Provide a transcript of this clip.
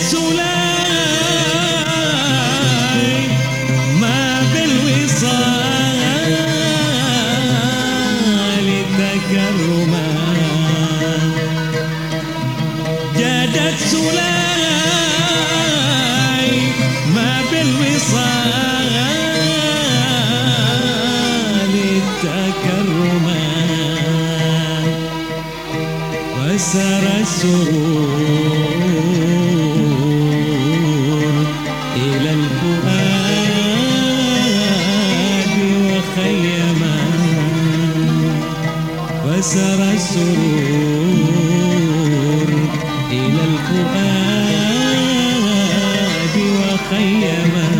زولاي ما بالوصال تكرما جادت زولاي ما بالوصال تكرما وسر السرور. كسر السرور إلى الفؤاد وخيمة.